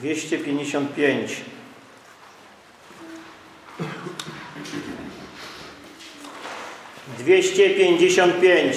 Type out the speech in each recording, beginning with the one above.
255. Dwieście pięćdziesiąt pięć.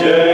Yeah.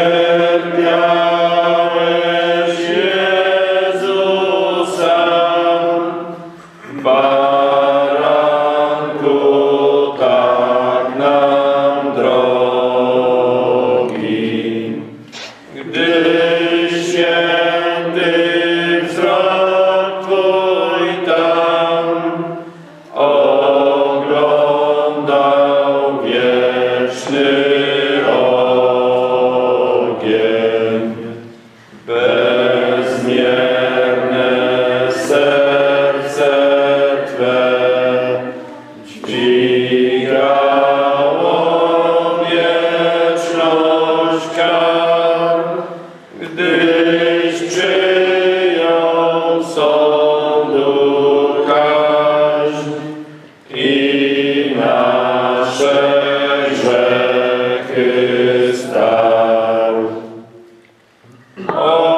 Oh.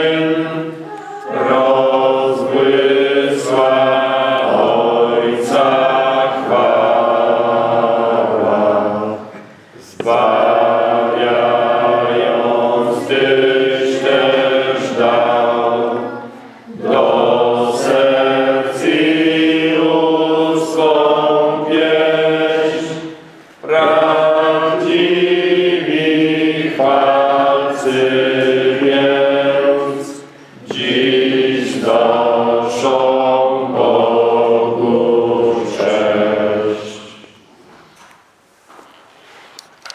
Bye.